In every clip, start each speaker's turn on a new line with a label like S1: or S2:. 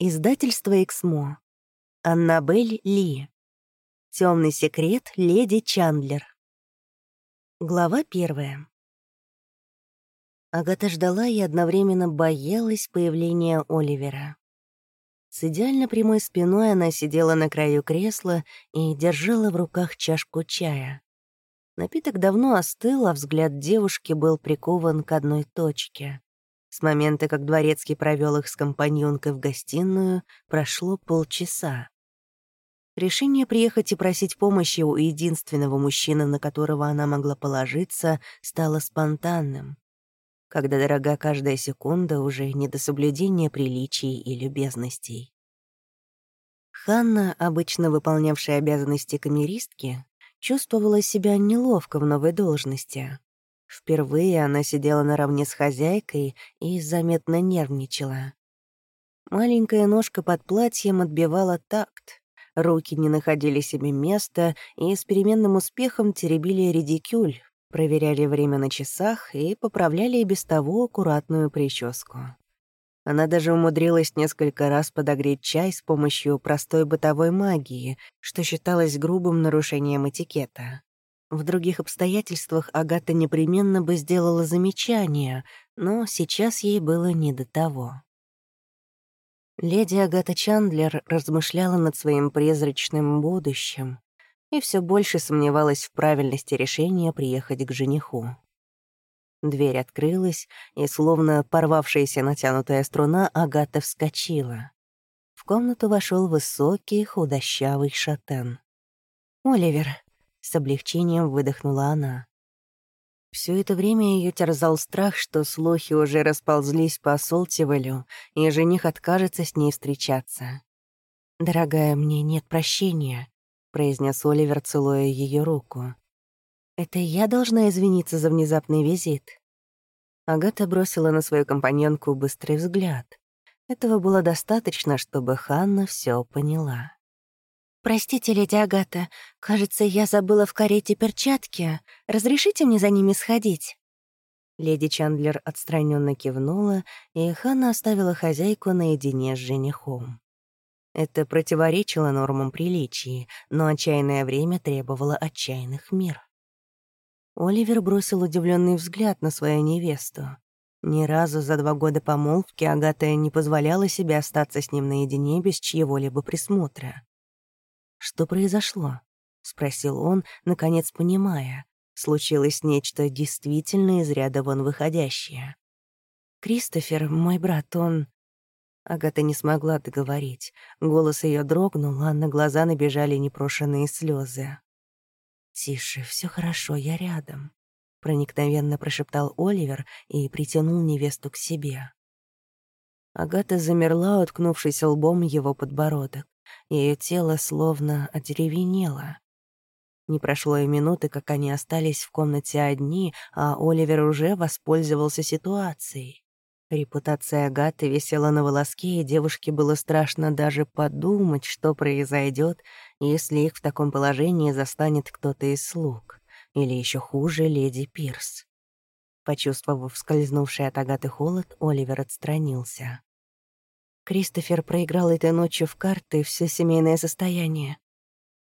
S1: Издательство «Эксмо». Аннабель Ли. Темный секрет леди Чандлер. Глава первая. Агата ждала и одновременно боялась появления Оливера. С идеально прямой спиной она сидела на краю кресла и держала в руках чашку чая. Напиток давно остыл, а взгляд девушки был прикован к одной точке. С момента, как Дворецкий провел их с компаньонкой в гостиную, прошло полчаса. Решение приехать и просить помощи у единственного мужчины, на которого она могла положиться, стало спонтанным. Когда дорога каждая секунда, уже не до соблюдения приличий и любезностей. Ханна, обычно выполнявшая обязанности камеристки, чувствовала себя неловко в новой должности. Впервые она сидела наравне с хозяйкой и заметно нервничала. Маленькая ножка под платьем отбивала такт. Руки не находили себе места и с переменным успехом теребили редикюль, проверяли время на часах и поправляли и без того аккуратную прическу. Она даже умудрилась несколько раз подогреть чай с помощью простой бытовой магии, что считалось грубым нарушением этикета. В других обстоятельствах Агата непременно бы сделала замечание, но сейчас ей было не до того. Леди Агата Чандлер размышляла над своим призрачным будущим и все больше сомневалась в правильности решения приехать к жениху. Дверь открылась, и, словно порвавшаяся натянутая струна, Агата вскочила. В комнату вошел высокий, худощавый шатен. «Оливер», с облегчением выдохнула она. Все это время ее терзал страх, что слухи уже расползлись по Солтивелю, и жених откажется с ней встречаться. «Дорогая, мне нет прощения», — произнес Оливер, целуя ее руку. «Это я должна извиниться за внезапный визит?» Агата бросила на свою компаньонку быстрый взгляд. Этого было достаточно, чтобы Ханна все поняла. «Простите, леди Агата, кажется, я забыла в карете перчатки. Разрешите мне за ними сходить?» Леди Чандлер отстраненно кивнула, и Ханна оставила хозяйку наедине с женихом. Это противоречило нормам приличий, но отчаянное время требовало отчаянных мер. Оливер бросил удивленный взгляд на свою невесту. Ни разу за два года помолвки Агата не позволяла себе остаться с ним наедине без чьего-либо присмотра. «Что произошло?» — спросил он, наконец понимая. Случилось нечто действительно из ряда вон выходящее. «Кристофер, мой брат, он...» Агата не смогла договорить. Голос ее дрогнул, а на глаза набежали непрошенные слезы. «Тише, все хорошо, я рядом», — проникновенно прошептал Оливер и притянул невесту к себе. Агата замерла, уткнувшись лбом его подбородок. Ее тело словно одеревенело. Не прошло и минуты, как они остались в комнате одни, а Оливер уже воспользовался ситуацией. Репутация Агаты висела на волоске, и девушке было страшно даже подумать, что произойдет, если их в таком положении застанет кто-то из слуг. Или еще хуже, леди Пирс. Почувствовав скользнувший от Агаты холод, Оливер отстранился. Кристофер проиграл этой ночью в карты все семейное состояние.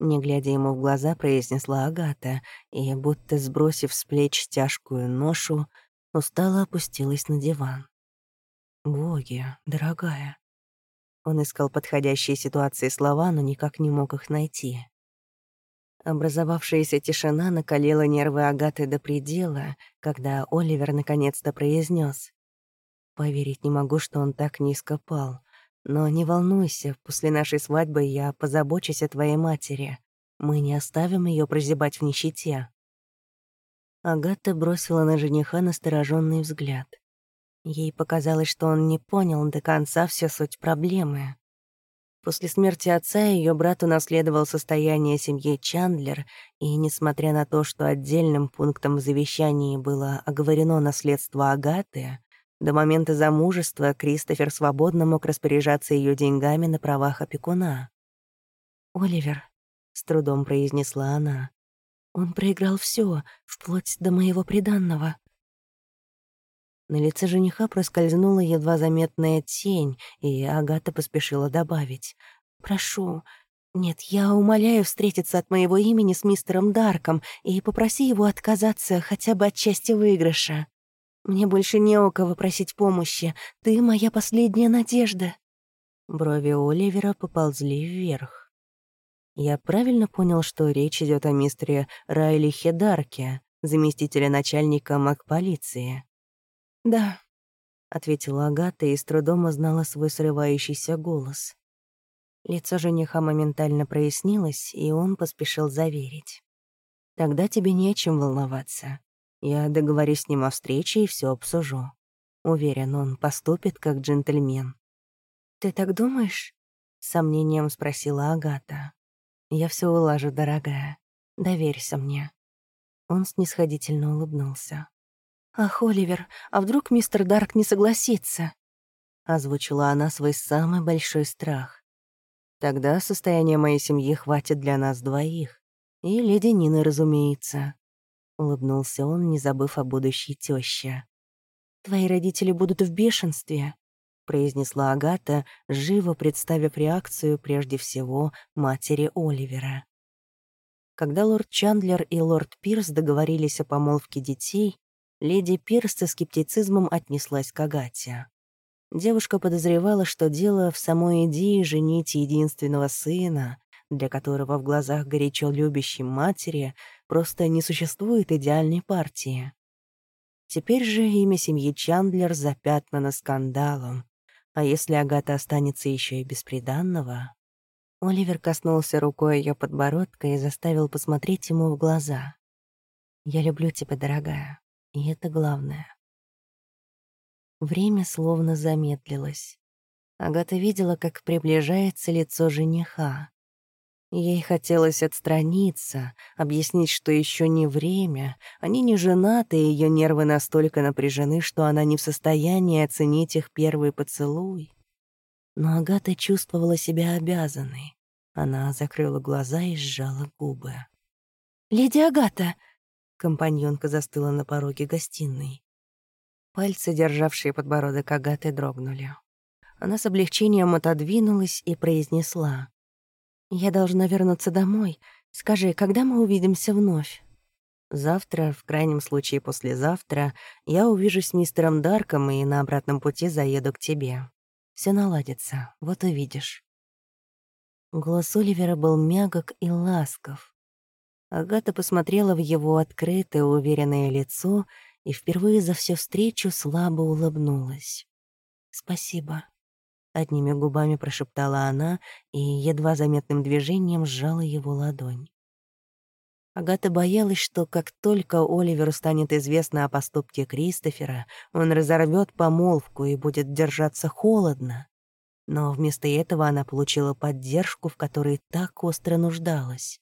S1: Не глядя ему в глаза, произнесла Агата, и, будто сбросив с плеч тяжкую ношу, устало опустилась на диван. «Боги, дорогая». Он искал подходящие ситуации слова, но никак не мог их найти. Образовавшаяся тишина накалила нервы Агаты до предела, когда Оливер наконец-то произнес: «Поверить не могу, что он так низко пал. Но не волнуйся, после нашей свадьбы я позабочусь о твоей матери. Мы не оставим ее прозябать в нищете». Агата бросила на жениха настороженный взгляд. Ей показалось, что он не понял до конца всю суть проблемы. После смерти отца ее брат унаследовал состояние семьи Чандлер, и, несмотря на то, что отдельным пунктом в завещании было оговорено наследство Агаты, до момента замужества Кристофер свободно мог распоряжаться ее деньгами на правах опекуна. «Оливер», — с трудом произнесла она, — «он проиграл все, вплоть до моего приданного». На лице жениха проскользнула едва заметная тень, и Агата поспешила добавить. «Прошу, нет, я умоляю встретиться от моего имени с мистером Дарком и попроси его отказаться хотя бы от части выигрыша. Мне больше не у кого просить помощи. Ты моя последняя надежда». Брови Оливера поползли вверх. Я правильно понял, что речь идет о мистере Райли Хедарке, заместителе начальника МакПолиции. «Да», — ответила Агата и с трудом узнала свой срывающийся голос. Лицо жениха моментально прояснилось, и он поспешил заверить. «Тогда тебе не о чем волноваться. Я договорюсь с ним о встрече и все обсужу. Уверен, он поступит как джентльмен». «Ты так думаешь?» — сомнением спросила Агата. «Я все улажу, дорогая. Доверься мне». Он снисходительно улыбнулся. «Ах, Оливер, а вдруг мистер Дарк не согласится?» Озвучила она свой самый большой страх. «Тогда состояние моей семьи хватит для нас двоих. И леди Нины, разумеется». Улыбнулся он, не забыв о будущей тёще. «Твои родители будут в бешенстве», — произнесла Агата, живо представив реакцию прежде всего матери Оливера. Когда лорд Чандлер и лорд Пирс договорились о помолвке детей, леди Пирс со скептицизмом отнеслась к Агате. Девушка подозревала, что дело в самой идее женить единственного сына, для которого в глазах горячо любящей матери просто не существует идеальной партии. Теперь же имя семьи Чандлер запятнано скандалом, а если Агата останется еще и без приданного... Оливер коснулся рукой ее подбородка и заставил посмотреть ему в глаза. «Я люблю тебя, дорогая. И это главное. Время словно замедлилось. Агата видела, как приближается лицо жениха. Ей хотелось отстраниться, объяснить, что еще не время, они не женаты, и ее нервы настолько напряжены, что она не в состоянии оценить их первый поцелуй. Но Агата чувствовала себя обязанной. Она закрыла глаза и сжала губы. «Леди Агата!» Компаньонка застыла на пороге гостиной. Пальцы, державшие подбородок Агаты, дрогнули. Она с облегчением отодвинулась и произнесла. «Я должна вернуться домой. Скажи, когда мы увидимся вновь?» «Завтра, в крайнем случае послезавтра, я увижусь с мистером Дарком и на обратном пути заеду к тебе. Все наладится, вот увидишь». Голос Оливера был мягок и ласков. Агата посмотрела в его открытое, уверенное лицо и впервые за всю встречу слабо улыбнулась. «Спасибо», — одними губами прошептала она и едва заметным движением сжала его ладонь. Агата боялась, что как только Оливеру станет известно о поступке Кристофера, он разорвет помолвку и будет держаться холодно. Но вместо этого она получила поддержку, в которой так остро нуждалась.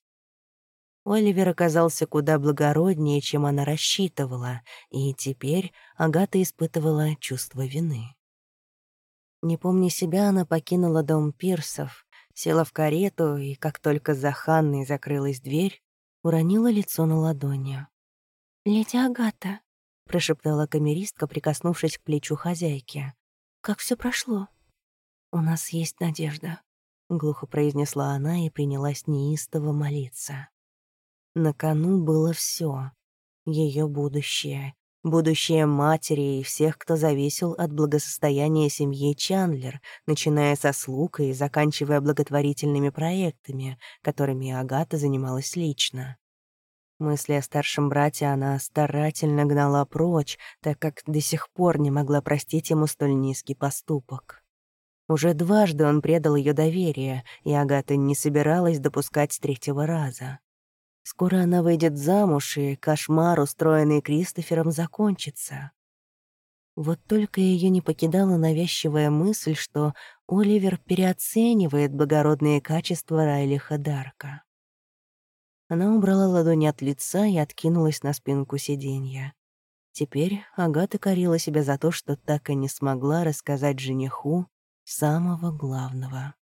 S1: Оливер оказался куда благороднее, чем она рассчитывала, и теперь Агата испытывала чувство вины. Не помня себя, она покинула дом Пирсов, села в карету и, как только за Ханной закрылась дверь, уронила лицо на ладони. «Леди Агата», — прошептала камеристка, прикоснувшись к плечу хозяйки. «Как все прошло?» «У нас есть надежда», — глухо произнесла она и принялась неистово молиться. На кону было все: ее будущее, будущее матери и всех, кто зависел от благосостояния семьи Чандлер, начиная со слуг и заканчивая благотворительными проектами, которыми Агата занималась лично. Мысли о старшем брате она старательно гнала прочь, так как до сих пор не могла простить ему столь низкий поступок. Уже дважды он предал ее доверие, и Агата не собиралась допускать третьего раза. Скоро она выйдет замуж, и кошмар, устроенный Кристофером, закончится. Вот только ее не покидала навязчивая мысль, что Оливер переоценивает благородные качества Райлиха Дарка. Она убрала ладони от лица и откинулась на спинку сиденья. Теперь Агата корила себя за то, что так и не смогла рассказать жениху самого главного.